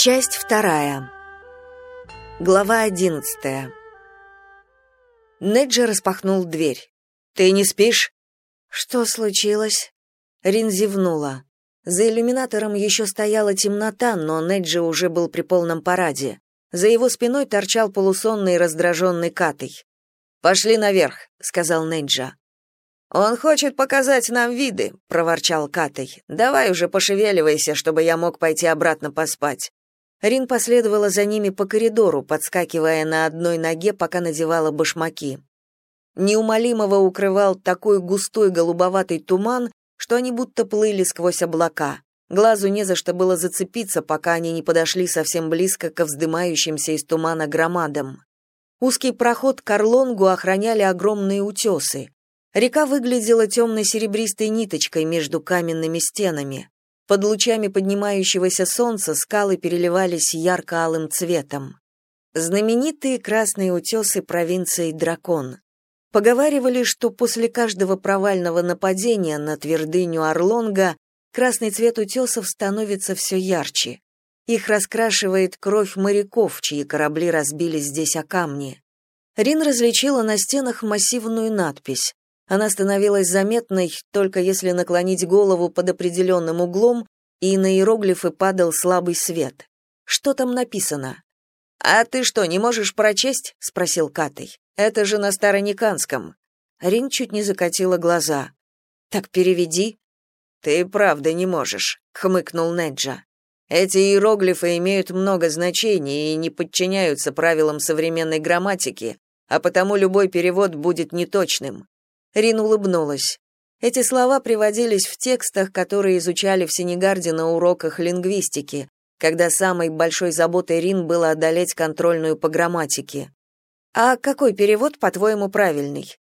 Часть вторая. Глава одиннадцатая. Неджи распахнул дверь. «Ты не спишь?» «Что случилось?» Рин зевнула. За иллюминатором еще стояла темнота, но Неджи уже был при полном параде. За его спиной торчал полусонный раздраженный Катый. «Пошли наверх», — сказал Неджа. «Он хочет показать нам виды», — проворчал Катый. «Давай уже пошевеливайся, чтобы я мог пойти обратно поспать». Рин последовала за ними по коридору, подскакивая на одной ноге, пока надевала башмаки. Неумолимого укрывал такой густой голубоватый туман, что они будто плыли сквозь облака. Глазу не за что было зацепиться, пока они не подошли совсем близко к вздымающимся из тумана громадам. Узкий проход к Орлонгу охраняли огромные утесы. Река выглядела темно-серебристой ниточкой между каменными стенами. Под лучами поднимающегося солнца скалы переливались ярко-алым цветом. Знаменитые красные утесы провинции Дракон. Поговаривали, что после каждого провального нападения на твердыню Орлонга красный цвет утесов становится все ярче. Их раскрашивает кровь моряков, чьи корабли разбились здесь о камни. Рин различила на стенах массивную надпись. Она становилась заметной только если наклонить голову под определенным углом, и на иероглифы падал слабый свет. Что там написано? «А ты что, не можешь прочесть?» — спросил Катей. «Это же на старониканском». Рин чуть не закатила глаза. «Так переведи». «Ты правда не можешь», — хмыкнул Неджа. «Эти иероглифы имеют много значений и не подчиняются правилам современной грамматики, а потому любой перевод будет неточным. Рин улыбнулась. Эти слова приводились в текстах, которые изучали в Сенегарде на уроках лингвистики, когда самой большой заботой Рин было одолеть контрольную по грамматике. А какой перевод, по-твоему, правильный?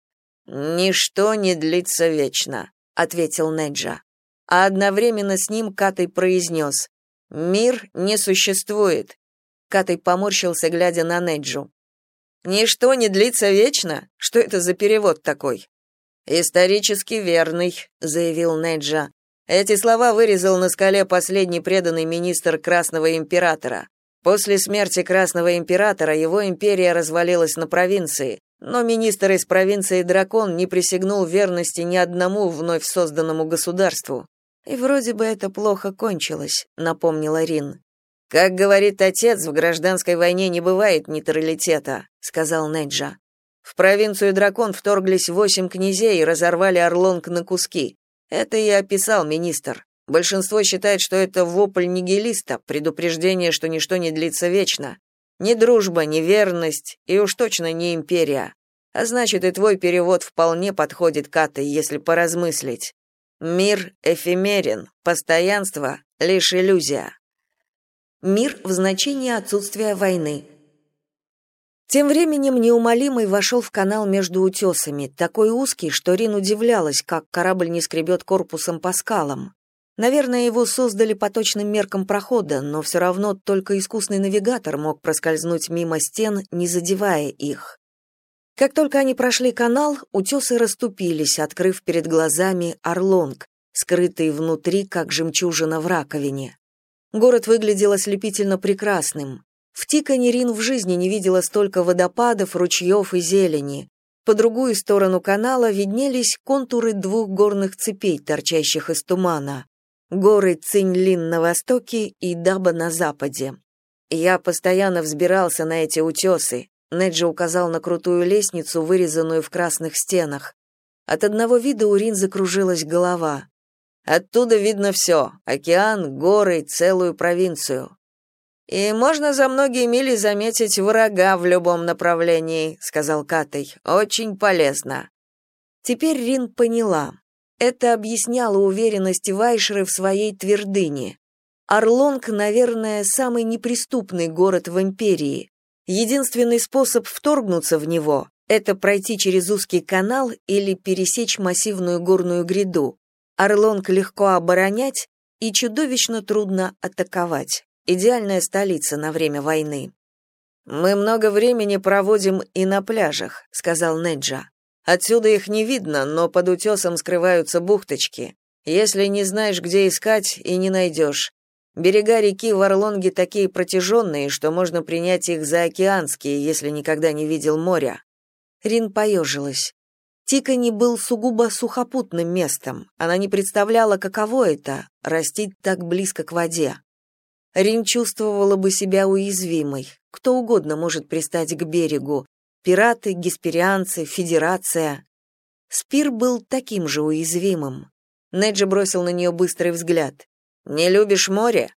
Ничто не длится вечно, ответил Неджа. А одновременно с ним Катай произнес «Мир не существует». Катай поморщился, глядя на Неджу. «Ничто не длится вечно? Что это за перевод такой?» «Исторически верный», — заявил Неджа. Эти слова вырезал на скале последний преданный министр Красного императора. После смерти Красного императора его империя развалилась на провинции, но министр из провинции Дракон не присягнул верности ни одному вновь созданному государству. И вроде бы это плохо кончилось, напомнила Рин. Как говорит отец, в гражданской войне не бывает нейтралитета, сказал Неджа. В провинцию Дракон вторглись восемь князей и разорвали Орлонг на куски. Это и описал министр. Большинство считает, что это вопль нигилиста, предупреждение, что ничто не длится вечно. Ни дружба, ни верность, и уж точно не империя. А значит, и твой перевод вполне подходит к Атой, если поразмыслить. Мир эфемерен, постоянство — лишь иллюзия. Мир в значении отсутствия войны, тем временем неумолимый вошел в канал между утесами, такой узкий, что Рин удивлялась, как корабль не скребет корпусом по скалам. Наверное, его создали по точным меркам прохода, но все равно только искусный навигатор мог проскользнуть мимо стен, не задевая их. Как только они прошли канал, утесы расступились, открыв перед глазами Орлонг, скрытый внутри, как жемчужина в раковине. Город выглядел ослепительно прекрасным. В Тикане в жизни не видела столько водопадов, ручьев и зелени. По другую сторону канала виднелись контуры двух горных цепей, торчащих из тумана. Горы Цинь-Лин на востоке и Даба на западе. Я постоянно взбирался на эти утесы. Неджи указал на крутую лестницу, вырезанную в красных стенах. От одного вида у Рин закружилась голова. Оттуда видно все — океан, горы, целую провинцию. «И можно за многие мили заметить врага в любом направлении», — сказал Катей. «Очень полезно». Теперь Рин поняла. Это объясняло уверенность Вайшеры в своей твердыне. Орлонг, наверное, самый неприступный город в империи. Единственный способ вторгнуться в него — это пройти через узкий канал или пересечь массивную горную гряду. Орлонг легко оборонять и чудовищно трудно атаковать. Идеальная столица на время войны. Мы много времени проводим и на пляжах, сказал Неджа. Отсюда их не видно, но под утесом скрываются бухточки. Если не знаешь, где искать, и не найдешь. Берега реки Варлонги такие протяженные, что можно принять их за океанские, если никогда не видел моря. Рин поежилась. Тикани был сугубо сухопутным местом. Она не представляла, каково это — растить так близко к воде. Рин чувствовала бы себя уязвимой. Кто угодно может пристать к берегу. Пираты, гесперианцы, федерация. Спир был таким же уязвимым. Неджи бросил на нее быстрый взгляд. «Не любишь море?»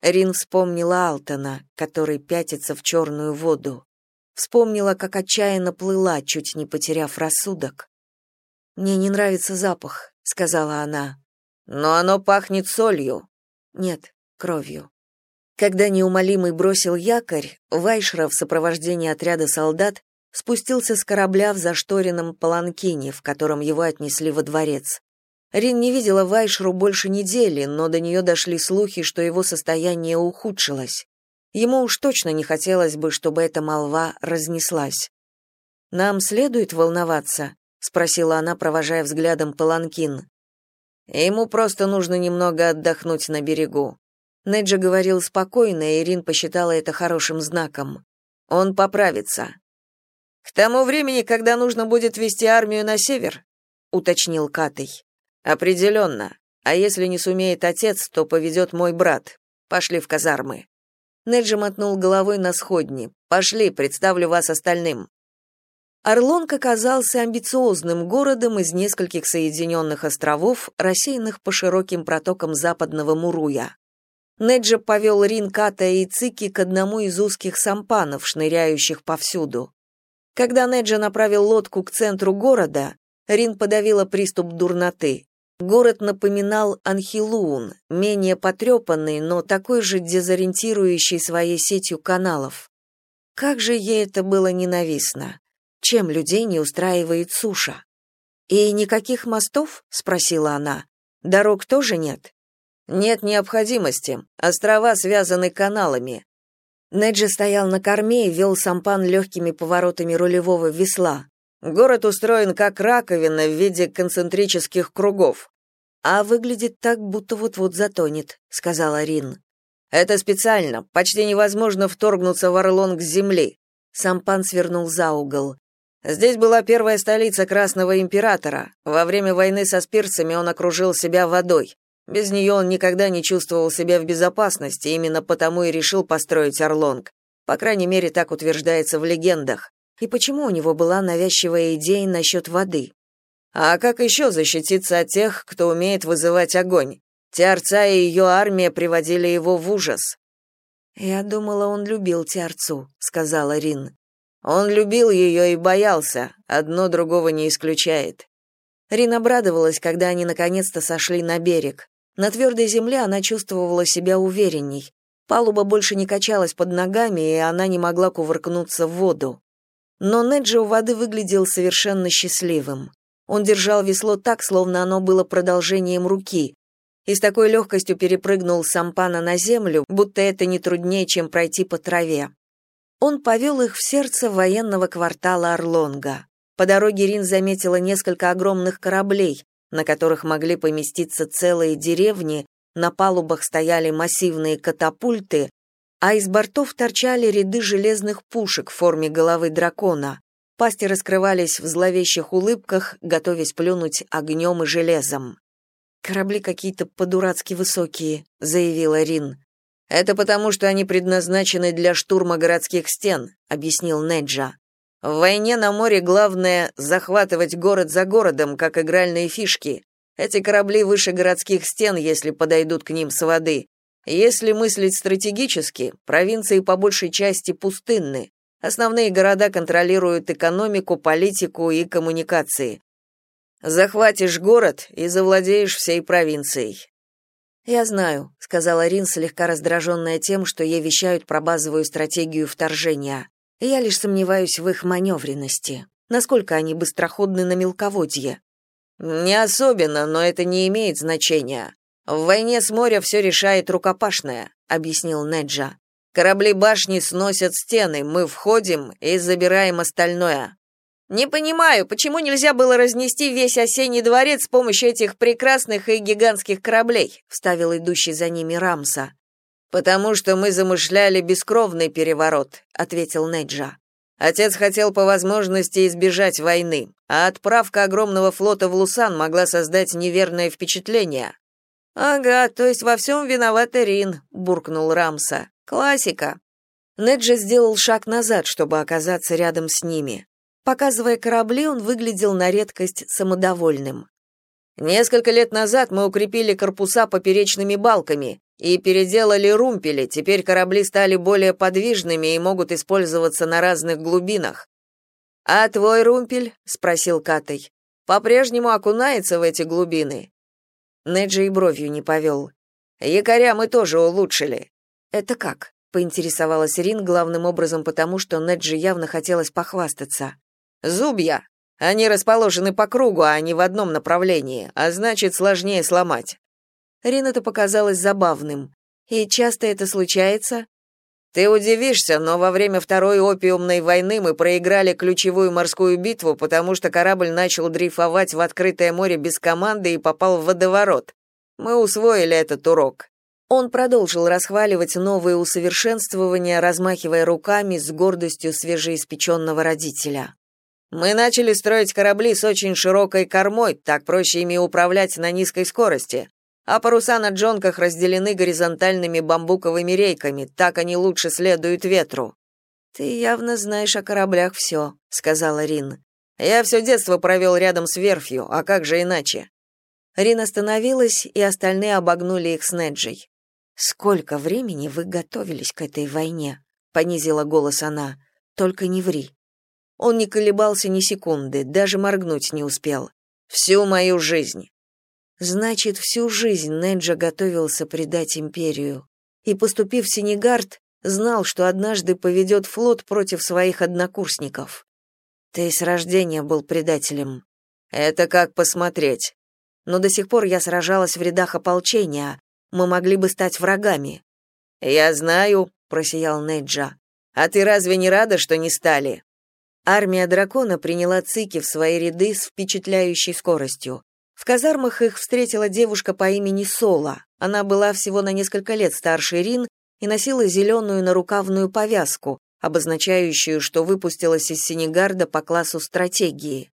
Рин вспомнила Алтона, который пятится в черную воду. Вспомнила, как отчаянно плыла, чуть не потеряв рассудок. «Мне не нравится запах», — сказала она. «Но оно пахнет солью». «Нет, кровью». Когда неумолимый бросил якорь, Вайшра в сопровождении отряда солдат спустился с корабля в зашторенном паланкине, в котором его отнесли во дворец. Рин не видела Вайшру больше недели, но до нее дошли слухи, что его состояние ухудшилось. Ему уж точно не хотелось бы, чтобы эта молва разнеслась. «Нам следует волноваться?» — спросила она, провожая взглядом Паланкин. «Ему просто нужно немного отдохнуть на берегу». Неджа говорил спокойно, и Ирин посчитала это хорошим знаком. «Он поправится». «К тому времени, когда нужно будет вести армию на север?» — уточнил Катей. «Определенно. А если не сумеет отец, то поведет мой брат. Пошли в казармы». Неджи мотнул головой на сходни. «Пошли, представлю вас остальным». Орлонг оказался амбициозным городом из нескольких соединенных островов, рассеянных по широким протокам западного Муруя. Неджа повел Рин, Ката и Цики к одному из узких сампанов, шныряющих повсюду. Когда Неджа направил лодку к центру города, Рин подавила приступ дурноты. Город напоминал Анхилуун, менее потрепанный, но такой же дезориентирующий своей сетью каналов. Как же ей это было ненавистно. Чем людей не устраивает суша? И никаких мостов? спросила она. Дорог тоже нет. Нет необходимости. Острова связаны каналами. Неджи стоял на корме и вел сампан легкими поворотами рулевого весла. Город устроен как раковина в виде концентрических кругов. А выглядит так, будто вот-вот затонет, сказала Рин. Это специально, почти невозможно вторгнуться в Орлонг с земли. Сампан свернул за угол. Здесь была первая столица Красного императора. Во время войны со спирцами он окружил себя водой. Без нее он никогда не чувствовал себя в безопасности, именно потому и решил построить Орлонг. По крайней мере, так утверждается в легендах. И почему у него была навязчивая идея насчет воды? А как еще защититься от тех, кто умеет вызывать огонь? Тиарца и ее армия приводили его в ужас. «Я думала, он любил Тиарцу», — сказала Рин. «Он любил ее и боялся, одно другого не исключает». Рин обрадовалась, когда они наконец-то сошли на берег. На твердой земле она чувствовала себя уверенней. Палуба больше не качалась под ногами, и она не могла кувыркнуться в воду. Но Неджи у воды выглядел совершенно счастливым. Он держал весло так, словно оно было продолжением руки, и с такой легкостью перепрыгнул сампана на землю, будто это не труднее, чем пройти по траве. Он повел их в сердце военного квартала Орлонга. По дороге Рин заметила несколько огромных кораблей, на которых могли поместиться целые деревни, на палубах стояли массивные катапульты, а из бортов торчали ряды железных пушек в форме головы дракона. Пасти раскрывались в зловещих улыбках, готовясь плюнуть огнем и железом. «Корабли какие-то по-дурацки высокие», — заявила Рин. «Это потому, что они предназначены для штурма городских стен», — объяснил Неджа. «В войне на море главное — захватывать город за городом, как игральные фишки. Эти корабли выше городских стен, если подойдут к ним с воды. Если мыслить стратегически, провинции по большей части пустынны. Основные города контролируют экономику, политику и коммуникации. Захватишь город и завладеешь всей провинцией. Я знаю, сказала Рин, слегка раздраженная тем, что ей вещают про базовую стратегию вторжения. Я лишь сомневаюсь в их маневренности. Насколько они быстроходны на мелководье? Не особенно, но это не имеет значения. В войне с моря все решает рукопашная, объяснил Неджа. Корабли башни сносят стены, мы входим и забираем остальное. Не понимаю, почему нельзя было разнести весь осенний дворец с помощью этих прекрасных и гигантских кораблей, вставил идущий за ними Рамса. Потому что мы замышляли бескровный переворот, ответил Неджа. Отец хотел по возможности избежать войны, а отправка огромного флота в Лусан могла создать неверное впечатление. Ага, то есть во всем виновата Рин, буркнул Рамса. Классика. Неджа сделал шаг назад, чтобы оказаться рядом с ними. Показывая корабли, он выглядел на редкость самодовольным. Несколько лет назад мы укрепили корпуса поперечными балками и переделали румпели. Теперь корабли стали более подвижными и могут использоваться на разных глубинах. А твой румпель, спросил Катай, по-прежнему окунается в эти глубины. Неджи и бровью не повел. Якоря мы тоже улучшили. Это как? поинтересовалась Рин главным образом потому, что Неджи явно хотелось похвастаться. Зубья. Они расположены по кругу, а не в одном направлении, а значит, сложнее сломать. Рин это показалось забавным. И часто это случается? Ты удивишься, но во время Второй опиумной войны мы проиграли ключевую морскую битву, потому что корабль начал дрейфовать в открытое море без команды и попал в водоворот. Мы усвоили этот урок. Он продолжил расхваливать новые усовершенствования, размахивая руками с гордостью свежеиспеченного родителя. Мы начали строить корабли с очень широкой кормой, так проще ими управлять на низкой скорости. А паруса на джонках разделены горизонтальными бамбуковыми рейками, так они лучше следуют ветру. Ты явно знаешь о кораблях все», — сказала Рин. Я все детство провел рядом с верфью, а как же иначе? Рин остановилась, и остальные обогнули их с Неджей. Сколько времени вы готовились к этой войне? понизила голос она. Только не ври. Он не колебался ни секунды, даже моргнуть не успел. Всю мою жизнь. Значит, всю жизнь Неджа готовился предать империю. И, поступив в Сенегард, знал, что однажды поведет флот против своих однокурсников. Ты с рождения был предателем. Это как посмотреть. Но до сих пор я сражалась в рядах ополчения. Мы могли бы стать врагами. Я знаю, просиял Неджа. А ты разве не рада, что не стали? Армия дракона приняла цики в свои ряды с впечатляющей скоростью. В казармах их встретила девушка по имени Сола. Она была всего на несколько лет старше Рин и носила зеленую нарукавную повязку, обозначающую, что выпустилась из Сенегарда по классу стратегии.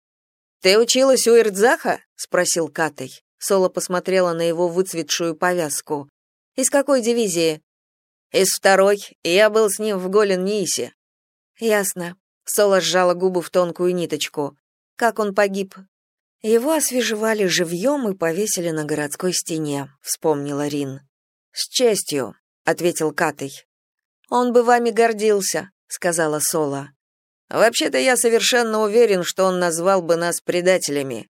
«Ты училась у Ирдзаха?» — спросил Катай. Сола посмотрела на его выцветшую повязку. «Из какой дивизии?» «Из второй. Я был с ним в Голен-Ниисе». «Ясно. Соло сжала губы в тонкую ниточку. Как он погиб? Его освежевали живьем и повесили на городской стене, вспомнила Рин. С честью, ответил Катей. Он бы вами гордился, сказала Соло. Вообще-то я совершенно уверен, что он назвал бы нас предателями.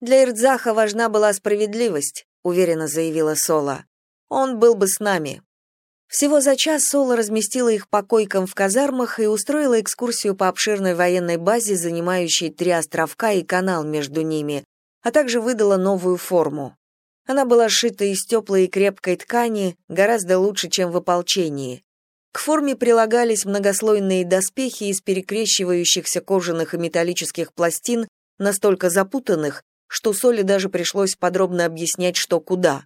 Для Ирдзаха важна была справедливость, уверенно заявила Соло. Он был бы с нами. Всего за час Соло разместила их по койкам в казармах и устроила экскурсию по обширной военной базе, занимающей три островка и канал между ними, а также выдала новую форму. Она была сшита из теплой и крепкой ткани, гораздо лучше, чем в ополчении. К форме прилагались многослойные доспехи из перекрещивающихся кожаных и металлических пластин, настолько запутанных, что Соли даже пришлось подробно объяснять, что куда.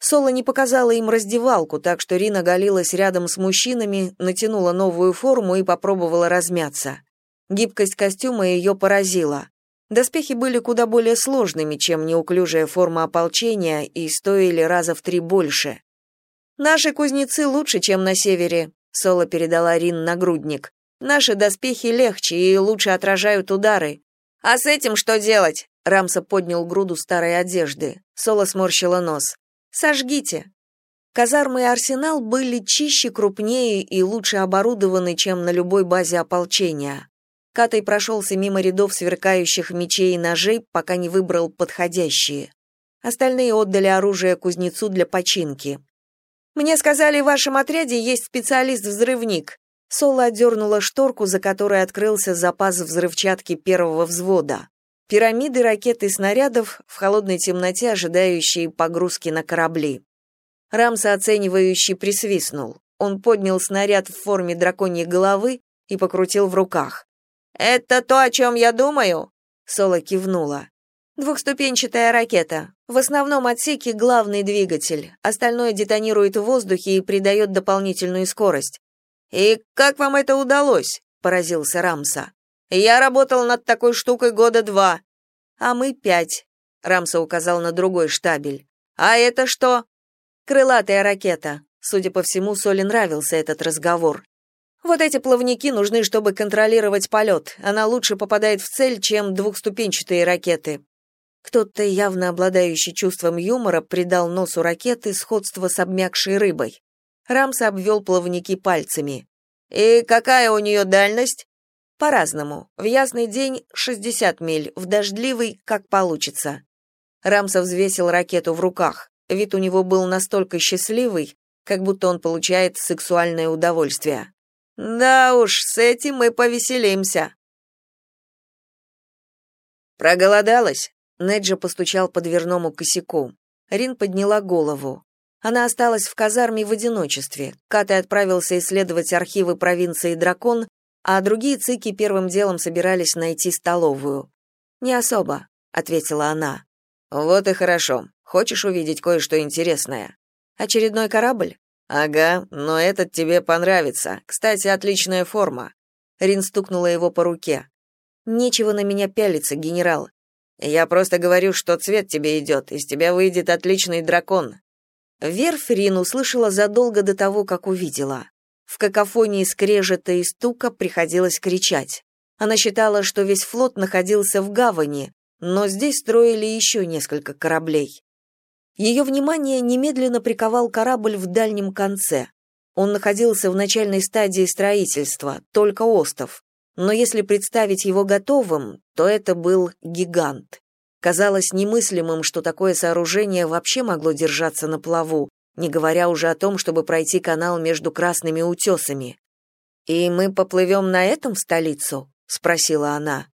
Соло не показала им раздевалку, так что Рина галилась рядом с мужчинами, натянула новую форму и попробовала размяться. Гибкость костюма ее поразила. Доспехи были куда более сложными, чем неуклюжая форма ополчения, и стоили раза в три больше. «Наши кузнецы лучше, чем на севере», — Соло передала Рин нагрудник. «Наши доспехи легче и лучше отражают удары». «А с этим что делать?» Рамса поднял груду старой одежды. Соло сморщила нос. Сожгите. Казармы и арсенал были чище, крупнее и лучше оборудованы, чем на любой базе ополчения. Катай прошелся мимо рядов сверкающих мечей и ножей, пока не выбрал подходящие. Остальные отдали оружие кузнецу для починки. «Мне сказали, в вашем отряде есть специалист-взрывник». Соло отдернула шторку, за которой открылся запас взрывчатки первого взвода. Пирамиды ракет и снарядов в холодной темноте, ожидающие погрузки на корабли. Рамса оценивающий присвистнул. Он поднял снаряд в форме драконьей головы и покрутил в руках. «Это то, о чем я думаю?» Соло кивнула. Двухступенчатая ракета. В основном отсеке главный двигатель. Остальное детонирует в воздухе и придает дополнительную скорость. И как вам это удалось? поразился Рамса. Я работал над такой штукой года два. А мы пять. Рамса указал на другой штабель. А это что? Крылатая ракета. Судя по всему, Соли нравился этот разговор. Вот эти плавники нужны, чтобы контролировать полет. Она лучше попадает в цель, чем двухступенчатые ракеты. Кто-то, явно обладающий чувством юмора, придал носу ракеты сходство с обмякшей рыбой. Рамс обвел плавники пальцами. «И какая у нее дальность?» «По-разному. В ясный день — 60 миль, в дождливый — как получится». Рамса взвесил ракету в руках. Вид у него был настолько счастливый, как будто он получает сексуальное удовольствие. «Да уж, с этим мы повеселимся». «Проголодалась?» Неджа постучал по дверному косяку. Рин подняла голову. Она осталась в казарме в одиночестве. Катай отправился исследовать архивы провинции Дракон, а другие цики первым делом собирались найти столовую. «Не особо», — ответила она. «Вот и хорошо. Хочешь увидеть кое-что интересное?» «Очередной корабль?» «Ага, но этот тебе понравится. Кстати, отличная форма». Рин стукнула его по руке. «Нечего на меня пялиться, генерал. Я просто говорю, что цвет тебе идет, из тебя выйдет отличный дракон. Верфь Рин услышала задолго до того, как увидела. В какофонии скрежета и стука приходилось кричать. Она считала, что весь флот находился в гавани, но здесь строили еще несколько кораблей. Ее внимание немедленно приковал корабль в дальнем конце. Он находился в начальной стадии строительства, только остов но если представить его готовым, то это был гигант. Казалось немыслимым, что такое сооружение вообще могло держаться на плаву, не говоря уже о том, чтобы пройти канал между красными утесами. «И мы поплывем на этом в столицу?» — спросила она.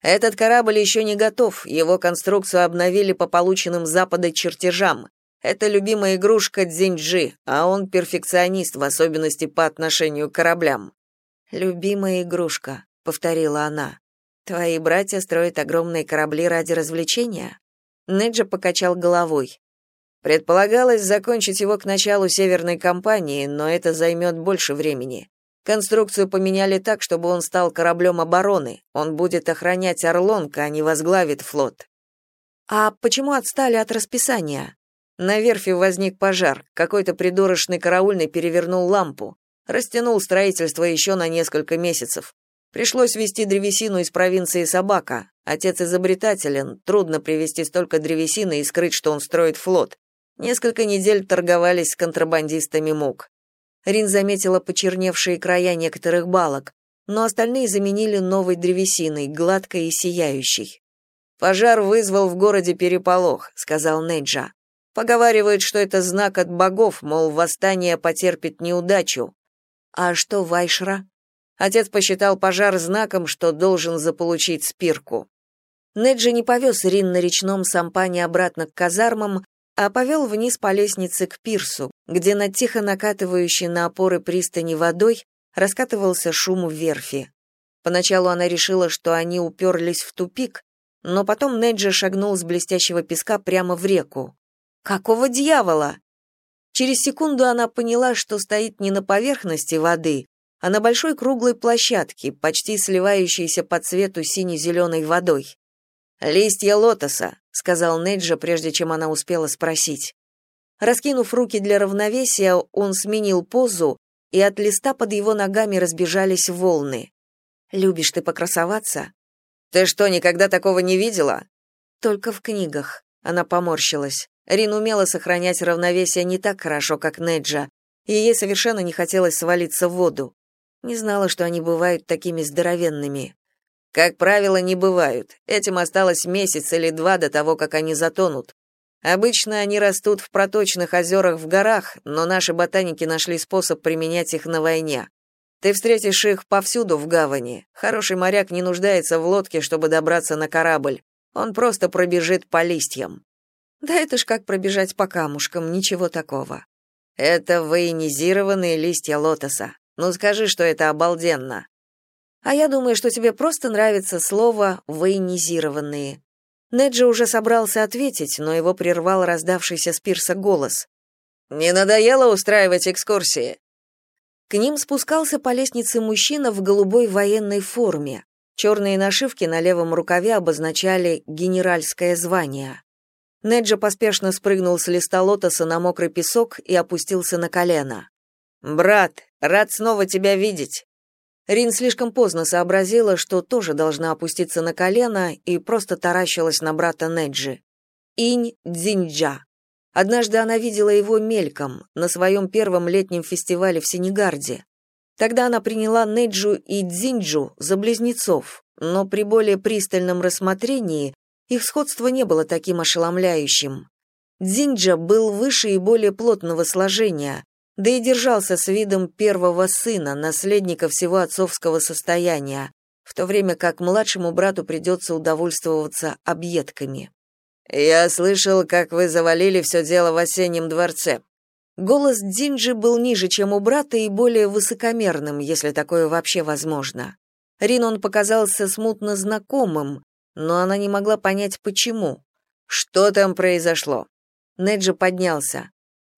«Этот корабль еще не готов, его конструкцию обновили по полученным запада чертежам. Это любимая игрушка Дзиньджи, а он перфекционист, в особенности по отношению к кораблям. «Любимая игрушка», — повторила она. «Твои братья строят огромные корабли ради развлечения?» Неджа покачал головой. Предполагалось закончить его к началу северной кампании, но это займет больше времени. Конструкцию поменяли так, чтобы он стал кораблем обороны. Он будет охранять Орлонка, а не возглавит флот. А почему отстали от расписания? На верфи возник пожар. Какой-то придурочный караульный перевернул лампу. Растянул строительство еще на несколько месяцев. Пришлось везти древесину из провинции Собака. Отец изобретателен, трудно привезти столько древесины и скрыть, что он строит флот. Несколько недель торговались с контрабандистами мук. Рин заметила почерневшие края некоторых балок, но остальные заменили новой древесиной, гладкой и сияющей. «Пожар вызвал в городе переполох», — сказал Неджа. «Поговаривают, что это знак от богов, мол, восстание потерпит неудачу. А что Вайшра? Отец посчитал пожар знаком, что должен заполучить спирку. Неджи не повез Рин на речном сампане обратно к казармам, а повел вниз по лестнице к пирсу, где над тихо накатывающей на опоры пристани водой раскатывался шум верфи. Поначалу она решила, что они уперлись в тупик, но потом Неджи шагнул с блестящего песка прямо в реку. «Какого дьявола?» Через секунду она поняла, что стоит не на поверхности воды, а на большой круглой площадке, почти сливающейся по цвету сине-зеленой водой. «Листья лотоса», — сказал Неджа, прежде чем она успела спросить. Раскинув руки для равновесия, он сменил позу, и от листа под его ногами разбежались волны. «Любишь ты покрасоваться?» «Ты что, никогда такого не видела?» «Только в книгах», — она поморщилась. Рин умела сохранять равновесие не так хорошо, как Неджа, и ей совершенно не хотелось свалиться в воду. Не знала, что они бывают такими здоровенными. Как правило, не бывают. Этим осталось месяц или два до того, как они затонут. Обычно они растут в проточных озерах в горах, но наши ботаники нашли способ применять их на войне. Ты встретишь их повсюду в гавани. Хороший моряк не нуждается в лодке, чтобы добраться на корабль. Он просто пробежит по листьям. Да это ж как пробежать по камушкам, ничего такого. Это военизированные листья лотоса. Ну скажи, что это обалденно. А я думаю, что тебе просто нравится слово военизированные. Неджи уже собрался ответить, но его прервал раздавшийся с пирса голос. «Не надоело устраивать экскурсии?» К ним спускался по лестнице мужчина в голубой военной форме. Черные нашивки на левом рукаве обозначали «генеральское звание». Неджа поспешно спрыгнул с листа лотоса на мокрый песок и опустился на колено. «Брат, рад снова тебя видеть!» Рин слишком поздно сообразила, что тоже должна опуститься на колено и просто таращилась на брата Неджи. Инь Дзинджа. Однажды она видела его мельком на своем первом летнем фестивале в Сенегарде. Тогда она приняла Неджу и Дзинджу за близнецов, но при более пристальном рассмотрении их сходство не было таким ошеломляющим. Дзинджа был выше и более плотного сложения, да и держался с видом первого сына, наследника всего отцовского состояния, в то время как младшему брату придется удовольствоваться объедками. «Я слышал, как вы завалили все дело в осеннем дворце». Голос Дзинджи был ниже, чем у брата, и более высокомерным, если такое вообще возможно. Рин он показался смутно знакомым, но она не могла понять, почему. «Что там произошло?» Неджи поднялся.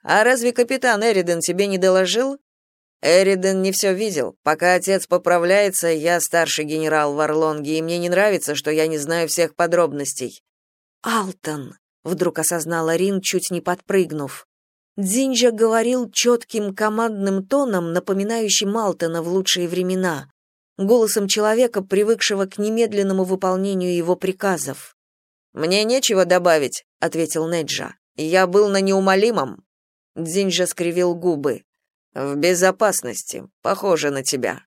А разве капитан Эриден тебе не доложил? Эриден не все видел. Пока отец поправляется, я старший генерал в Орлонге, и мне не нравится, что я не знаю всех подробностей. Алтон, вдруг осознала Рин, чуть не подпрыгнув. Дзинджа говорил четким командным тоном, напоминающим Алтона в лучшие времена, голосом человека, привыкшего к немедленному выполнению его приказов. «Мне нечего добавить», — ответил Неджа. «Я был на неумолимом, Дзинджа скривил губы. «В безопасности. Похоже на тебя».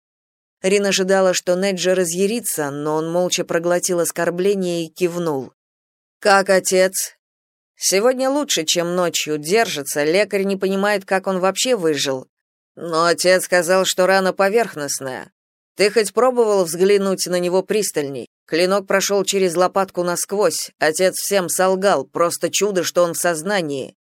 Рин ожидала, что Неджа разъярится, но он молча проглотил оскорбление и кивнул. «Как отец?» «Сегодня лучше, чем ночью. Держится. Лекарь не понимает, как он вообще выжил. Но отец сказал, что рана поверхностная. Ты хоть пробовал взглянуть на него пристальней? Клинок прошел через лопатку насквозь. Отец всем солгал. Просто чудо, что он в сознании.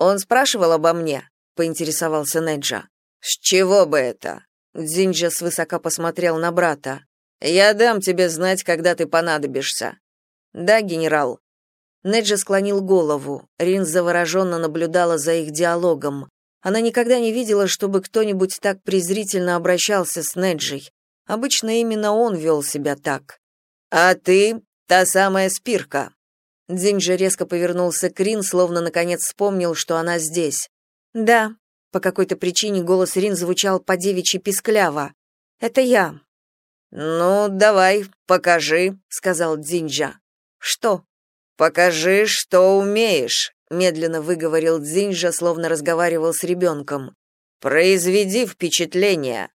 Он спрашивал обо мне, поинтересовался Неджа. С чего бы это? Дзинджа свысока посмотрел на брата. Я дам тебе знать, когда ты понадобишься. Да, генерал. Неджа склонил голову. Рин завороженно наблюдала за их диалогом. Она никогда не видела, чтобы кто-нибудь так презрительно обращался с Неджей. Обычно именно он вел себя так. «А ты — та самая спирка», Дзинджи резко повернулся к Рин, словно наконец вспомнил, что она здесь. «Да», — по какой-то причине голос Рин звучал по-девичьи пискляво. «Это я». «Ну, давай, покажи», — сказал Дзинджа. «Что?» «Покажи, что умеешь», — медленно выговорил Дзинджа, словно разговаривал с ребенком. «Произведи впечатление».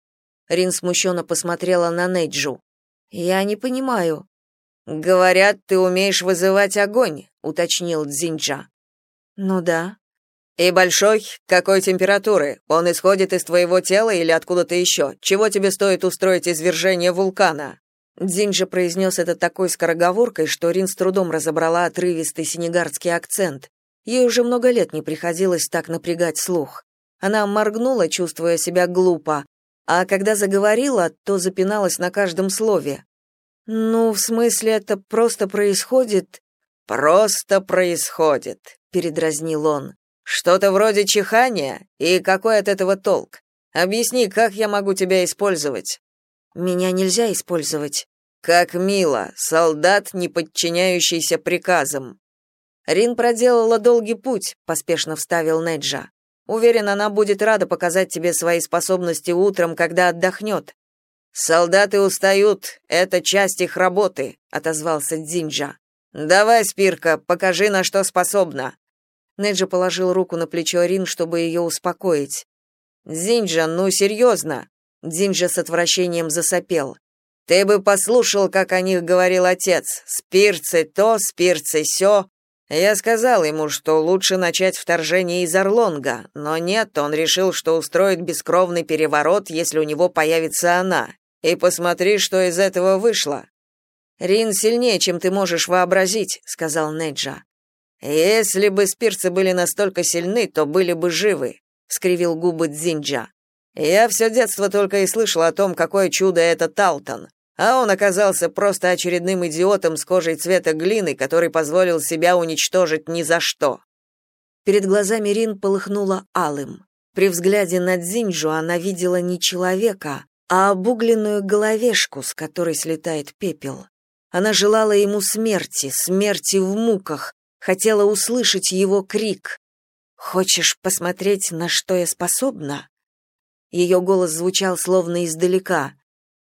Рин смущенно посмотрела на Неджу. «Я не понимаю». Говорят, ты умеешь вызывать огонь, уточнил Дзинджа. Ну да. И большой? Какой температуры? Он исходит из твоего тела или откуда-то еще? Чего тебе стоит устроить извержение вулкана? Дзинджа произнес это такой скороговоркой, что Рин с трудом разобрала отрывистый сенегардский акцент. Ей уже много лет не приходилось так напрягать слух. Она моргнула, чувствуя себя глупо, а когда заговорила, то запиналась на каждом слове. Ну, в смысле, это просто происходит? Просто происходит, передразнил он. Что-то вроде чихания, и какой от этого толк? Объясни, как я могу тебя использовать? Меня нельзя использовать. Как мило, солдат, не подчиняющийся приказам. Рин проделала долгий путь, поспешно вставил Неджа. Уверен, она будет рада показать тебе свои способности утром, когда отдохнет. Солдаты устают, это часть их работы, отозвался Дзинджа. Давай, Спирка, покажи, на что способна. Неджа положил руку на плечо Рин, чтобы ее успокоить. Дзинджа, ну серьезно!» Дзинджа с отвращением засопел. Ты бы послушал, как о них говорил отец. Спирцы то, спирцы сё. Я сказал ему, что лучше начать вторжение из Орлонга, но нет, он решил, что устроит бескровный переворот, если у него появится она. И посмотри, что из этого вышло. Рин сильнее, чем ты можешь вообразить, сказал Неджа. Если бы спирцы были настолько сильны, то были бы живы, скривил губы Дзинджа. Я все детство только и слышал о том, какое чудо это Талтон. А он оказался просто очередным идиотом с кожей цвета глины, который позволил себя уничтожить ни за что. Перед глазами Рин полыхнуло алым. При взгляде на Дзинджу она видела не человека, а обугленную головешку, с которой слетает пепел. Она желала ему смерти, смерти в муках, хотела услышать его крик. «Хочешь посмотреть, на что я способна?» Ее голос звучал словно издалека.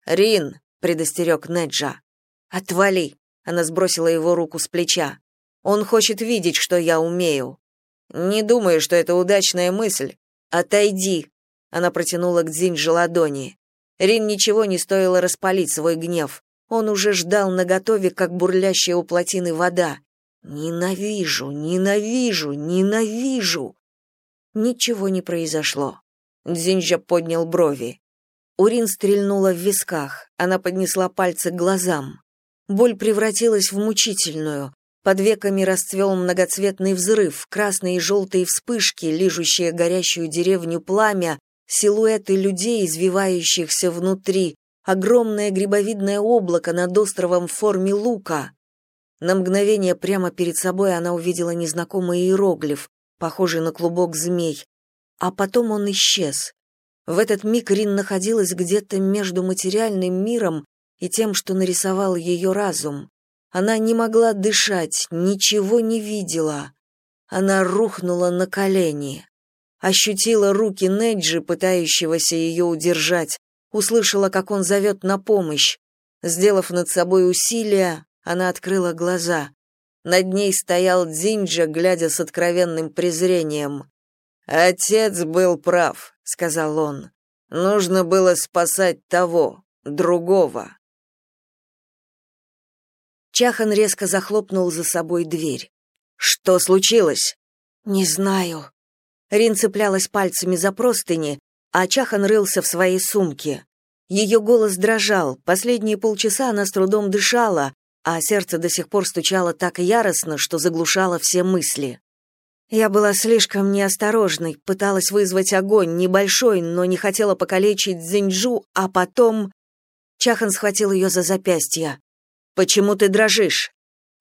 «Рин!» — предостерег Неджа. «Отвали!» — она сбросила его руку с плеча. «Он хочет видеть, что я умею». «Не думаю, что это удачная мысль. Отойди!» Она протянула к Дзиньже ладони. Рин ничего не стоило распалить свой гнев. Он уже ждал наготове, как бурлящая у плотины вода. «Ненавижу, ненавижу, ненавижу!» Ничего не произошло. Дзинджа поднял брови. Урин стрельнула в висках. Она поднесла пальцы к глазам. Боль превратилась в мучительную. Под веками расцвел многоцветный взрыв, красные и желтые вспышки, лижущие горящую деревню пламя, силуэты людей, извивающихся внутри, огромное грибовидное облако над островом в форме лука. На мгновение прямо перед собой она увидела незнакомый иероглиф, похожий на клубок змей, а потом он исчез. В этот миг Рин находилась где-то между материальным миром и тем, что нарисовал ее разум. Она не могла дышать, ничего не видела. Она рухнула на колени. Ощутила руки Неджи, пытающегося ее удержать, услышала, как он зовет на помощь. Сделав над собой усилие, она открыла глаза. Над ней стоял Дзинджа, глядя с откровенным презрением. «Отец был прав», — сказал он. «Нужно было спасать того, другого». Чахан резко захлопнул за собой дверь. «Что случилось?» «Не знаю». Рин цеплялась пальцами за простыни, а Чахан рылся в своей сумке. Ее голос дрожал, последние полчаса она с трудом дышала, а сердце до сих пор стучало так яростно, что заглушало все мысли. Я была слишком неосторожной, пыталась вызвать огонь, небольшой, но не хотела покалечить Зинджу, а потом... Чахан схватил ее за запястье. «Почему ты дрожишь?»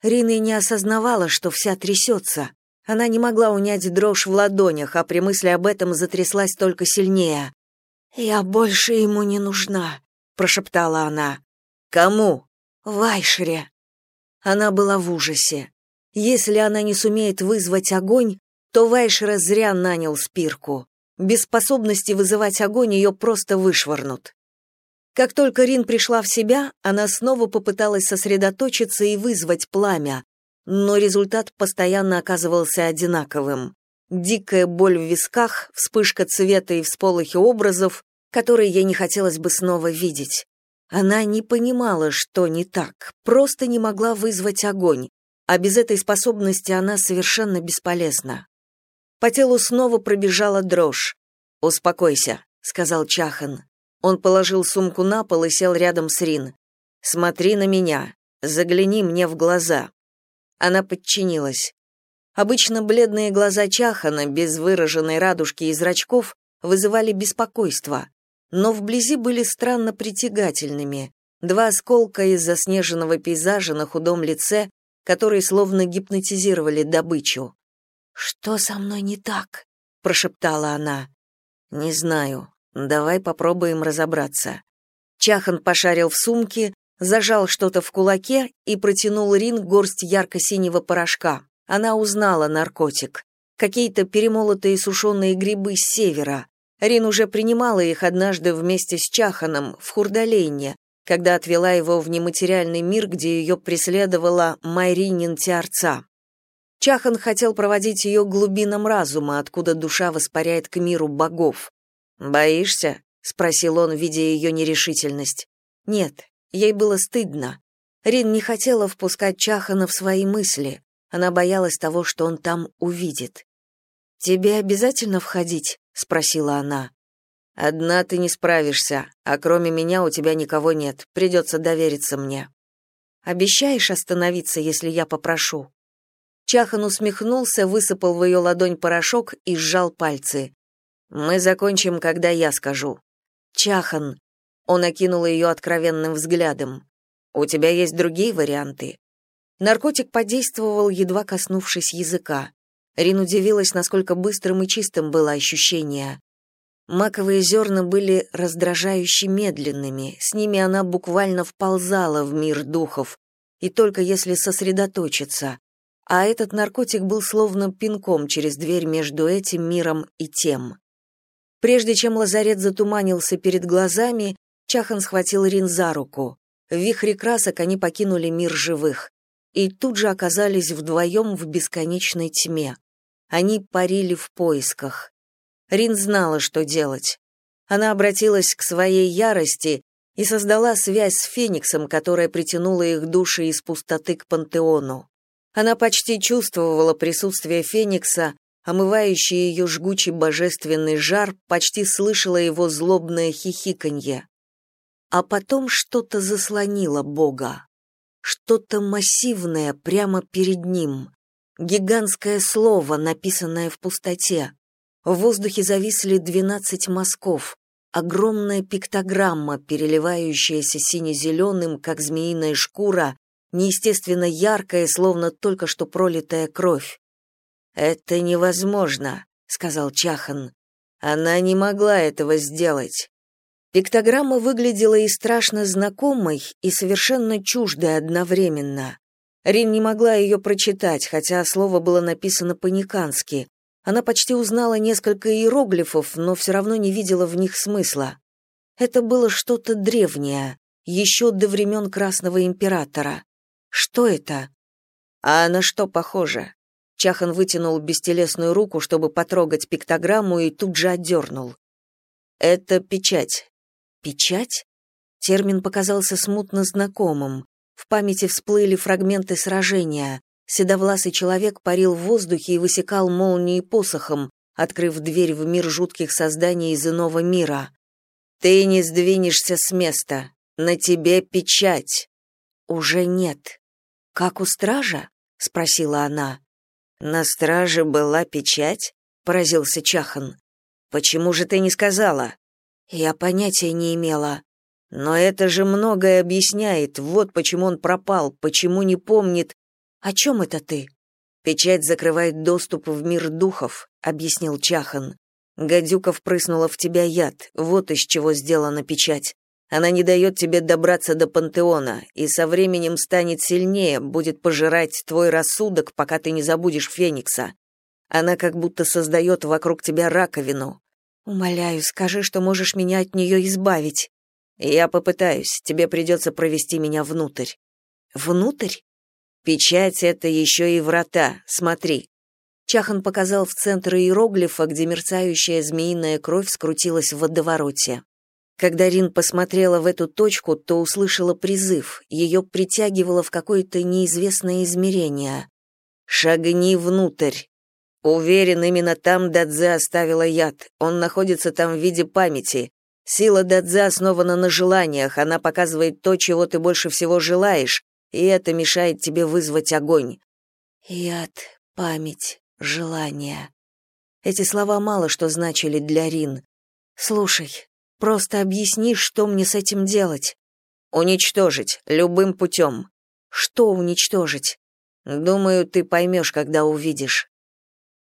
Рина не осознавала, что вся трясется. Она не могла унять дрожь в ладонях, а при мысли об этом затряслась только сильнее. «Я больше ему не нужна», — прошептала она. «Кому?» «Вайшере». Она была в ужасе. Если она не сумеет вызвать огонь, то Вайшера зря нанял спирку. Без способности вызывать огонь ее просто вышвырнут. Как только Рин пришла в себя, она снова попыталась сосредоточиться и вызвать пламя, но результат постоянно оказывался одинаковым дикая боль в висках, вспышка цвета и всполохи образов, которые ей не хотелось бы снова видеть. Она не понимала, что не так, просто не могла вызвать огонь, а без этой способности она совершенно бесполезна. По телу снова пробежала дрожь. «Успокойся», — сказал Чахан. Он положил сумку на пол и сел рядом с Рин. «Смотри на меня, загляни мне в глаза». Она подчинилась. Обычно бледные глаза Чахана, без выраженной радужки и зрачков, вызывали беспокойство, но вблизи были странно притягательными. Два осколка из заснеженного пейзажа на худом лице, которые словно гипнотизировали добычу. «Что со мной не так?» — прошептала она. «Не знаю. Давай попробуем разобраться». Чахан пошарил в сумке, зажал что-то в кулаке и протянул Рин горсть ярко-синего порошка. Она узнала наркотик. Какие-то перемолотые сушеные грибы с севера. Рин уже принимала их однажды вместе с Чаханом в Хурдалейне, когда отвела его в нематериальный мир, где ее преследовала Майринин Тиарца. Чахан хотел проводить ее глубинам разума, откуда душа воспаряет к миру богов. «Боишься?» — спросил он, видя ее нерешительность. Нет, ей было стыдно. Рин не хотела впускать Чахана в свои мысли. Она боялась того, что он там увидит. «Тебе обязательно входить?» — спросила она. «Одна ты не справишься, а кроме меня у тебя никого нет. Придется довериться мне». «Обещаешь остановиться, если я попрошу?» Чахан усмехнулся, высыпал в ее ладонь порошок и сжал пальцы. «Мы закончим, когда я скажу». «Чахан». Он окинул ее откровенным взглядом. «У тебя есть другие варианты?» Наркотик подействовал, едва коснувшись языка. Рин удивилась, насколько быстрым и чистым было ощущение. Маковые зерна были раздражающе медленными, с ними она буквально вползала в мир духов, и только если сосредоточиться. А этот наркотик был словно пинком через дверь между этим миром и тем. Прежде чем лазарет затуманился перед глазами, Чахан схватил Рин за руку. В вихре красок они покинули мир живых и тут же оказались вдвоем в бесконечной тьме. Они парили в поисках. Рин знала, что делать. Она обратилась к своей ярости и создала связь с Фениксом, которая притянула их души из пустоты к пантеону. Она почти чувствовала присутствие Феникса, омывающий ее жгучий божественный жар, почти слышала его злобное хихиканье. А потом что-то заслонило Бога. Что-то массивное прямо перед ним. Гигантское слово, написанное в пустоте. В воздухе зависли двенадцать мазков, огромная пиктограмма, переливающаяся сине-зеленым, как змеиная шкура, неестественно яркая, словно только что пролитая кровь. «Это невозможно», — сказал Чахан. «Она не могла этого сделать». Пиктограмма выглядела и страшно знакомой, и совершенно чуждой одновременно. Рин не могла ее прочитать, хотя слово было написано по-никански, она почти узнала несколько иероглифов, но все равно не видела в них смысла. Это было что-то древнее, еще до времен Красного Императора. Что это? А на что похоже? Чахан вытянул бестелесную руку, чтобы потрогать пиктограмму, и тут же отдернул. Это печать. Печать? Термин показался смутно знакомым. В памяти всплыли фрагменты сражения. Седовласый человек парил в воздухе и высекал молнии посохом, открыв дверь в мир жутких созданий из иного мира. «Ты не сдвинешься с места. На тебе печать». «Уже нет». «Как у стража?» — спросила она. «На страже была печать?» — поразился Чахан. «Почему же ты не сказала?» «Я понятия не имела». «Но это же многое объясняет. Вот почему он пропал, почему не помнит, «О чем это ты?» «Печать закрывает доступ в мир духов», — объяснил Чахан. «Гадюка впрыснула в тебя яд, вот из чего сделана печать. Она не дает тебе добраться до пантеона, и со временем станет сильнее, будет пожирать твой рассудок, пока ты не забудешь Феникса. Она как будто создает вокруг тебя раковину. Умоляю, скажи, что можешь меня от нее избавить. Я попытаюсь, тебе придется провести меня внутрь. Внутрь? Печать — это еще и врата, смотри. Чахан показал в центр иероглифа, где мерцающая змеиная кровь скрутилась в водовороте. Когда Рин посмотрела в эту точку, то услышала призыв, ее притягивало в какое-то неизвестное измерение. «Шагни внутрь!» Уверен, именно там Дадзе оставила яд. Он находится там в виде памяти. Сила Дадзе основана на желаниях, она показывает то, чего ты больше всего желаешь, и это мешает тебе вызвать огонь. Яд, память, желание. Эти слова мало что значили для Рин. Слушай, просто объясни, что мне с этим делать. Уничтожить любым путем. Что уничтожить? Думаю, ты поймешь, когда увидишь.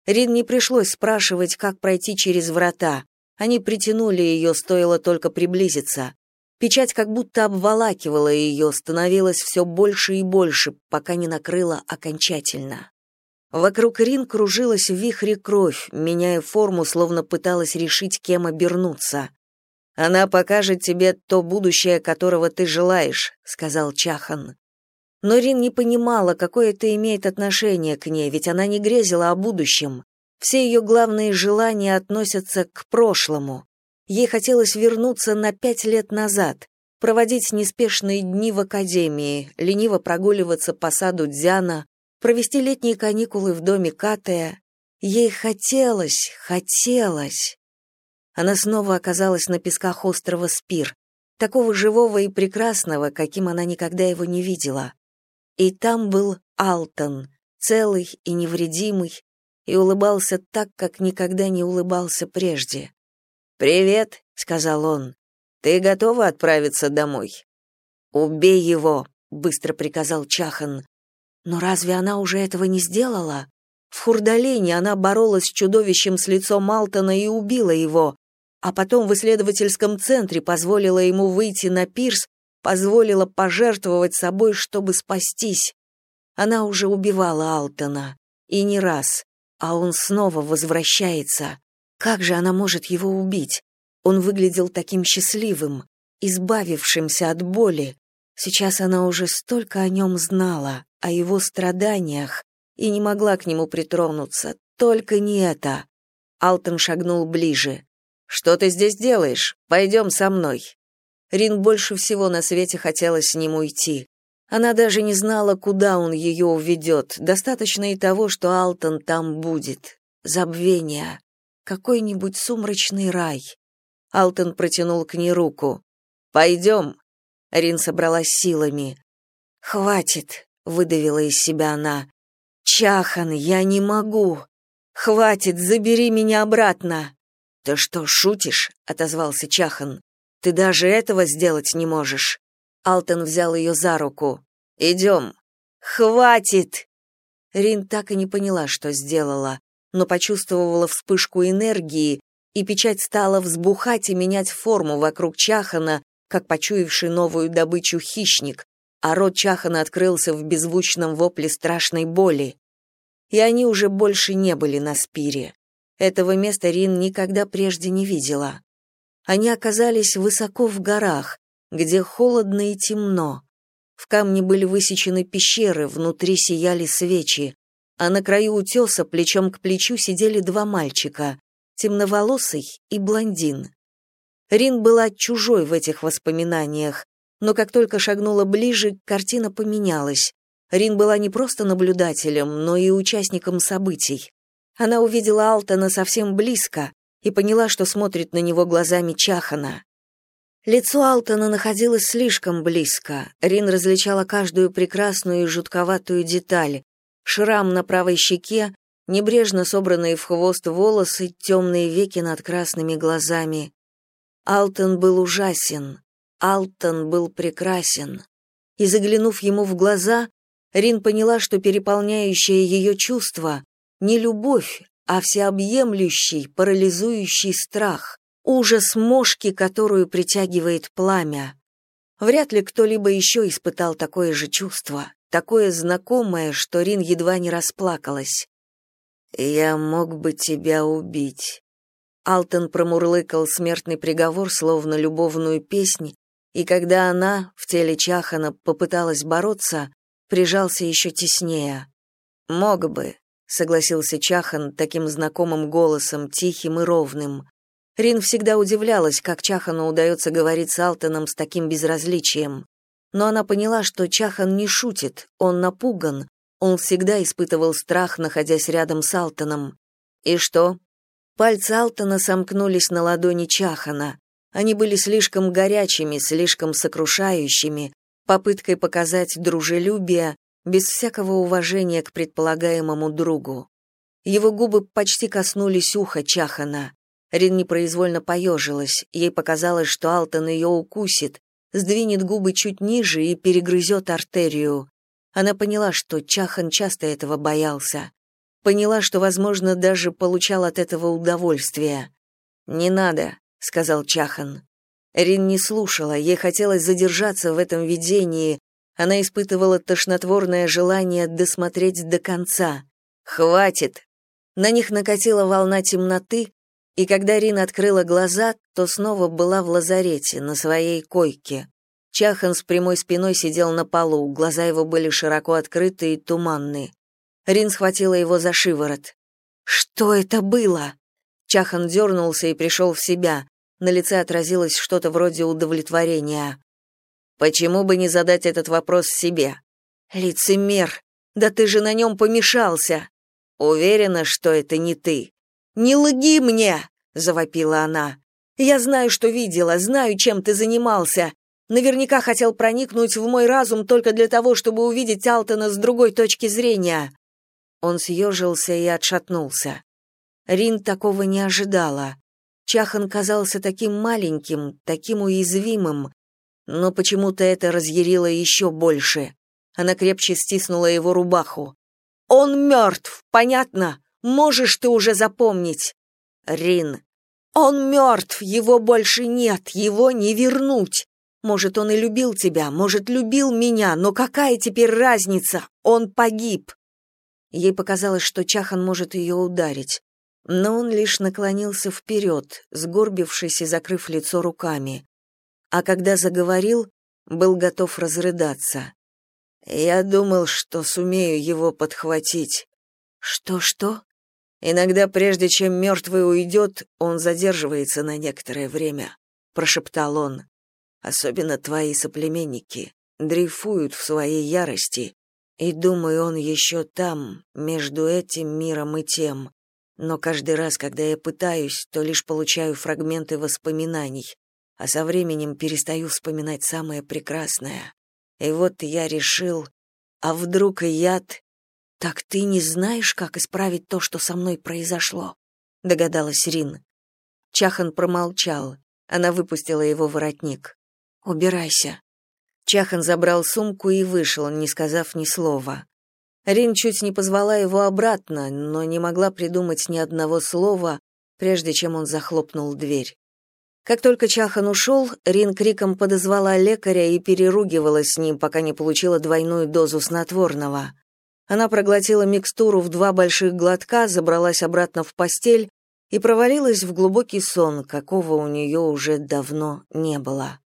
Рин не пришлось спрашивать, как пройти через врата. Они притянули ее, стоило только приблизиться. Печать как будто обволакивала ее, становилась все больше и больше, пока не накрыла окончательно. Вокруг Рин кружилась в вихре кровь, меняя форму, словно пыталась решить, кем обернуться. «Она покажет тебе то будущее, которого ты желаешь», — сказал Чахан. Но Рин не понимала, какое это имеет отношение к ней, ведь она не грезила о будущем. Все ее главные желания относятся к прошлому. Ей хотелось вернуться на пять лет назад, проводить неспешные дни в академии, лениво прогуливаться по саду Дзяна, провести летние каникулы в доме Катая. Ей хотелось, хотелось. Она снова оказалась на песках острова Спир, такого живого и прекрасного, каким она никогда его не видела. И там был Алтон, целый и невредимый, и улыбался так, как никогда не улыбался прежде. «Привет», — сказал он. Ты готова отправиться домой? Убей его, быстро приказал Чахан. Но разве она уже этого не сделала? В Хурдалене она боролась с чудовищем с лицом Малтона и убила его, а потом в исследовательском центре позволила ему выйти на пирс, позволила пожертвовать собой, чтобы спастись. Она уже убивала Алтона, и не раз, а он снова возвращается. Как же она может его убить? Он выглядел таким счастливым, избавившимся от боли. Сейчас она уже столько о нем знала, о его страданиях, и не могла к нему притронуться. Только не это. Алтон шагнул ближе. «Что ты здесь делаешь? Пойдем со мной». Рин больше всего на свете хотела с ним уйти. Она даже не знала, куда он ее уведет. Достаточно и того, что Алтон там будет. Забвение. Какой-нибудь сумрачный рай. Алтон протянул к ней руку. «Пойдем». Рин собралась силами. «Хватит», — выдавила из себя она. «Чахан, я не могу. Хватит, забери меня обратно». «Ты что, шутишь?» — отозвался Чахан. «Ты даже этого сделать не можешь». Алтон взял ее за руку. «Идем». «Хватит!» Рин так и не поняла, что сделала, но почувствовала вспышку энергии, и печать стала взбухать и менять форму вокруг Чахана, как почуявший новую добычу хищник, а рот Чахана открылся в беззвучном вопле страшной боли. И они уже больше не были на спире. Этого места Рин никогда прежде не видела. Они оказались высоко в горах, где холодно и темно. В камне были высечены пещеры, внутри сияли свечи, а на краю утеса плечом к плечу сидели два мальчика, темноволосый и блондин. Рин была чужой в этих воспоминаниях, но как только шагнула ближе, картина поменялась. Рин была не просто наблюдателем, но и участником событий. Она увидела Алтона совсем близко и поняла, что смотрит на него глазами Чахана. Лицо Алтона находилось слишком близко. Рин различала каждую прекрасную и жутковатую деталь. Шрам на правой щеке, небрежно собранные в хвост волосы, темные веки над красными глазами. Алтон был ужасен. Алтон был прекрасен. И заглянув ему в глаза, Рин поняла, что переполняющее ее чувство — не любовь, а всеобъемлющий, парализующий страх ужас мошки, которую притягивает пламя. Вряд ли кто-либо еще испытал такое же чувство, такое знакомое, что Рин едва не расплакалась. «Я мог бы тебя убить». Алтон промурлыкал смертный приговор, словно любовную песнь, и когда она, в теле Чахана, попыталась бороться, прижался еще теснее. «Мог бы», — согласился Чахан таким знакомым голосом, тихим и ровным. Рин всегда удивлялась, как Чахану удается говорить с Алтоном с таким безразличием. Но она поняла, что Чахан не шутит, он напуган, он всегда испытывал страх, находясь рядом с Алтоном. И что? Пальцы Алтона сомкнулись на ладони Чахана. Они были слишком горячими, слишком сокрушающими, попыткой показать дружелюбие, без всякого уважения к предполагаемому другу. Его губы почти коснулись уха Чахана. Рин непроизвольно поежилась. Ей показалось, что Алтон ее укусит, сдвинет губы чуть ниже и перегрызет артерию. Она поняла, что Чахан часто этого боялся. Поняла, что, возможно, даже получал от этого удовольствие. «Не надо», — сказал Чахан. Рин не слушала, ей хотелось задержаться в этом видении. Она испытывала тошнотворное желание досмотреть до конца. «Хватит!» На них накатила волна темноты, и когда Рина открыла глаза, то снова была в лазарете, на своей койке. Чахан с прямой спиной сидел на полу, глаза его были широко открыты и туманны. Рин схватила его за шиворот. «Что это было?» Чахан дернулся и пришел в себя. На лице отразилось что-то вроде удовлетворения. «Почему бы не задать этот вопрос себе?» «Лицемер! Да ты же на нем помешался!» «Уверена, что это не ты?» «Не лги мне!» — завопила она. «Я знаю, что видела, знаю, чем ты занимался. Наверняка хотел проникнуть в мой разум только для того, чтобы увидеть Алтона с другой точки зрения». Он съежился и отшатнулся. Рин такого не ожидала. Чахан казался таким маленьким, таким уязвимым, но почему-то это разъярило еще больше. Она крепче стиснула его рубаху. «Он мертв, понятно? Можешь ты уже запомнить?» «Рин, он мертв, его больше нет, его не вернуть. Может, он и любил тебя, может, любил меня, но какая теперь разница? Он погиб!» Ей показалось, что Чахан может ее ударить, но он лишь наклонился вперед, сгорбившись и закрыв лицо руками. А когда заговорил, был готов разрыдаться. «Я думал, что сумею его подхватить». «Что-что?» «Иногда, прежде чем мертвый уйдет, он задерживается на некоторое время», — прошептал он. «Особенно твои соплеменники дрейфуют в своей ярости, и думаю, он еще там, между этим миром и тем. Но каждый раз, когда я пытаюсь, то лишь получаю фрагменты воспоминаний, а со временем перестаю вспоминать самое прекрасное. И вот я решил, а вдруг и яд... Так ты не знаешь, как исправить то, что со мной произошло, догадалась Рин. Чахан промолчал. Она выпустила его воротник. Убирайся. Чахан забрал сумку и вышел, не сказав ни слова. Рин чуть не позвала его обратно, но не могла придумать ни одного слова, прежде чем он захлопнул дверь. Как только Чахан ушел, Рин криком подозвала лекаря и переругивалась с ним, пока не получила двойную дозу снотворного. Она проглотила микстуру в два больших глотка, забралась обратно в постель и провалилась в глубокий сон, какого у нее уже давно не было.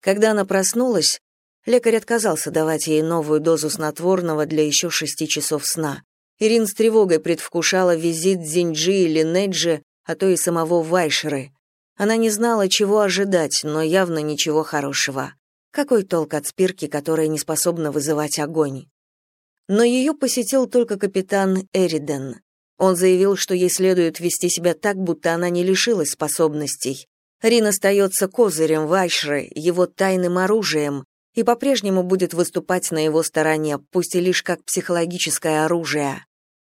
Когда она проснулась, лекарь отказался давать ей новую дозу снотворного для еще шести часов сна. Ирин с тревогой предвкушала визит Зинджи или Неджи, а то и самого Вайшеры. Она не знала, чего ожидать, но явно ничего хорошего. Какой толк от спирки, которая не способна вызывать огонь? Но ее посетил только капитан Эриден. Он заявил, что ей следует вести себя так, будто она не лишилась способностей. Рин остается козырем Вайшры, его тайным оружием, и по-прежнему будет выступать на его стороне, пусть и лишь как психологическое оружие.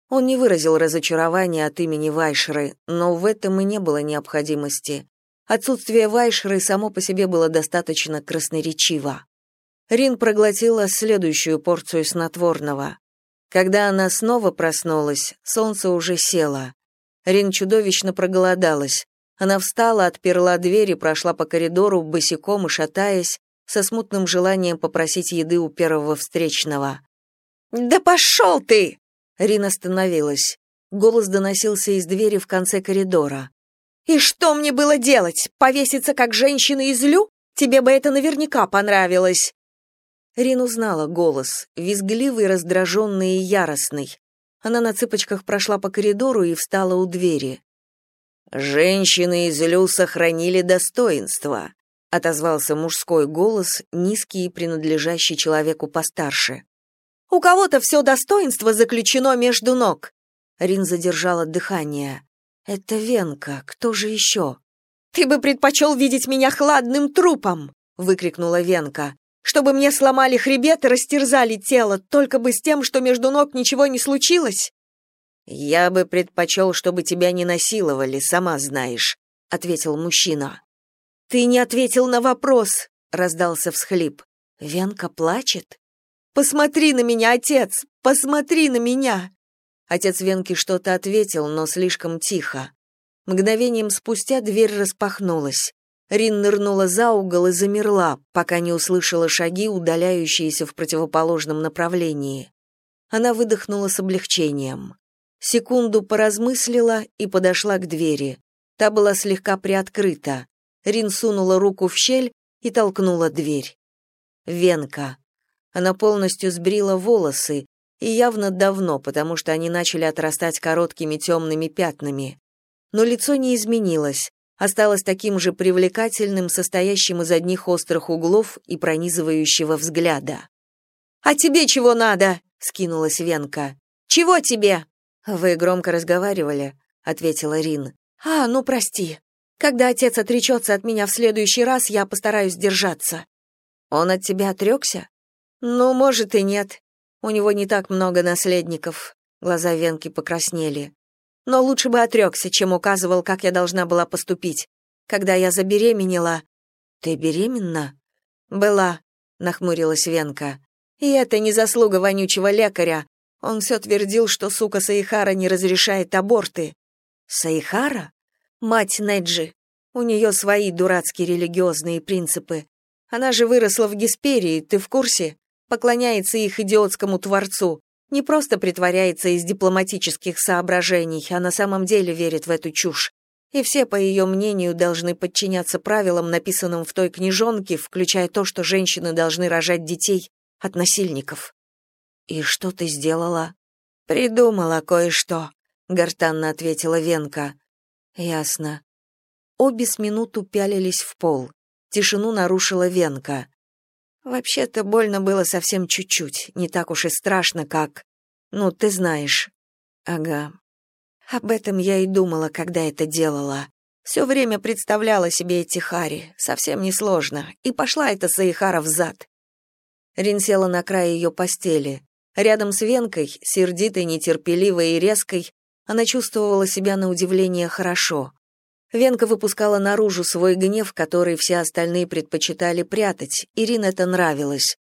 Он не выразил разочарования от имени Вайшры, но в этом и не было необходимости. Отсутствие Вайшеры само по себе было достаточно красноречиво. Рин проглотила следующую порцию снотворного. Когда она снова проснулась, солнце уже село. Рин чудовищно проголодалась. Она встала, отперла дверь и прошла по коридору, босиком и шатаясь, со смутным желанием попросить еды у первого встречного. «Да пошел ты!» Рин остановилась. Голос доносился из двери в конце коридора. «И что мне было делать? Повеситься как женщина из лю? Тебе бы это наверняка понравилось!» Рин узнала голос, визгливый, раздраженный и яростный. Она на цыпочках прошла по коридору и встала у двери. «Женщины из лю сохранили достоинство», — отозвался мужской голос, низкий и принадлежащий человеку постарше. «У кого-то все достоинство заключено между ног», — Рин задержала дыхание. Это Венка, кто же еще?» «Ты бы предпочел видеть меня хладным трупом!» — выкрикнула Венка. «Чтобы мне сломали хребет и растерзали тело, только бы с тем, что между ног ничего не случилось?» «Я бы предпочел, чтобы тебя не насиловали, сама знаешь», — ответил мужчина. «Ты не ответил на вопрос», — раздался всхлип. «Венка плачет?» «Посмотри на меня, отец! Посмотри на меня!» Отец Венки что-то ответил, но слишком тихо. Мгновением спустя дверь распахнулась. Рин нырнула за угол и замерла, пока не услышала шаги, удаляющиеся в противоположном направлении. Она выдохнула с облегчением. Секунду поразмыслила и подошла к двери. Та была слегка приоткрыта. Рин сунула руку в щель и толкнула дверь. Венка. Она полностью сбрила волосы, и явно давно, потому что они начали отрастать короткими темными пятнами. Но лицо не изменилось, осталось таким же привлекательным, состоящим из одних острых углов и пронизывающего взгляда. «А тебе чего надо?» — скинулась Венка. «Чего тебе?» «Вы громко разговаривали», — ответила Рин. «А, ну прости. Когда отец отречется от меня в следующий раз, я постараюсь держаться». «Он от тебя отрекся?» «Ну, может и нет. У него не так много наследников. Глаза Венки покраснели. Но лучше бы отрекся, чем указывал, как я должна была поступить. Когда я забеременела... Ты беременна? Была, нахмурилась Венка. И это не заслуга вонючего лекаря. Он все твердил, что сука Саихара не разрешает аборты. Саихара? Мать Неджи. У нее свои дурацкие религиозные принципы. Она же выросла в Гесперии, ты в курсе? Поклоняется их идиотскому творцу. Не просто притворяется из дипломатических соображений, а на самом деле верит в эту чушь. И все, по ее мнению, должны подчиняться правилам, написанным в той книжонке, включая то, что женщины должны рожать детей от насильников. «И что ты сделала?» «Придумала кое-что», — гортанно ответила Венка. «Ясно». Обе с минуту пялились в пол. Тишину нарушила Венка. «Вообще-то больно было совсем чуть-чуть, не так уж и страшно, как... Ну, ты знаешь». «Ага, об этом я и думала, когда это делала. Все время представляла себе эти хари, совсем несложно, и пошла эта Саихара в зад. Рин села на край ее постели. Рядом с Венкой, сердитой, нетерпеливой и резкой, она чувствовала себя на удивление хорошо. Венка выпускала наружу свой гнев, который все остальные предпочитали прятать, и Рин это нравилось.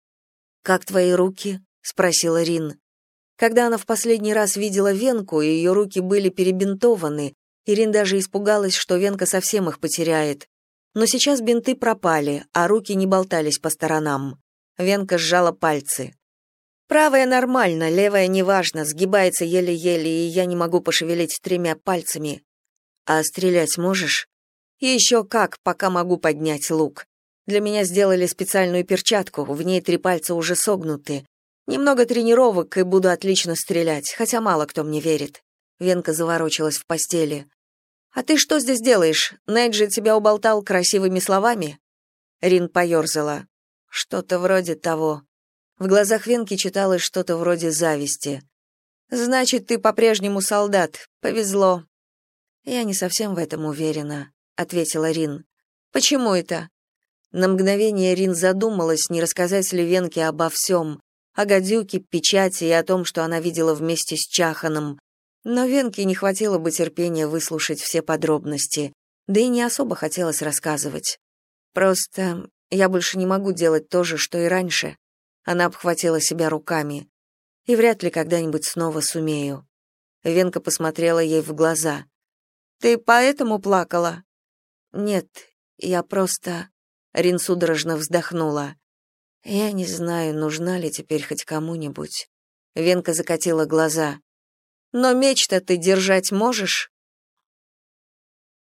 «Как твои руки?» — спросила Рин. Когда она в последний раз видела Венку, и ее руки были перебинтованы, Ирин даже испугалась, что Венка совсем их потеряет. Но сейчас бинты пропали, а руки не болтались по сторонам. Венка сжала пальцы. Правая нормально, левая неважно, сгибается еле-еле, и я не могу пошевелить тремя пальцами. А стрелять можешь? еще как, пока могу поднять лук. Для меня сделали специальную перчатку, в ней три пальца уже согнуты. Немного тренировок и буду отлично стрелять, хотя мало кто мне верит. Венка заворочилась в постели. А ты что здесь делаешь? Неджи тебя уболтал красивыми словами? Рин поерзала. Что-то вроде того. В глазах Венки читалось что-то вроде зависти. Значит, ты по-прежнему солдат. Повезло. Я не совсем в этом уверена, ответила Рин. Почему это? На мгновение Рин задумалась, не рассказать ли Венке обо всем, о гадюке, печати и о том, что она видела вместе с Чаханом. Но Венке не хватило бы терпения выслушать все подробности, да и не особо хотелось рассказывать. Просто я больше не могу делать то же, что и раньше. Она обхватила себя руками. И вряд ли когда-нибудь снова сумею. Венка посмотрела ей в глаза. «Ты поэтому плакала?» «Нет, я просто...» Рин судорожно вздохнула. Я не знаю, нужна ли теперь хоть кому-нибудь. Венка закатила глаза. Но меч-то ты держать можешь?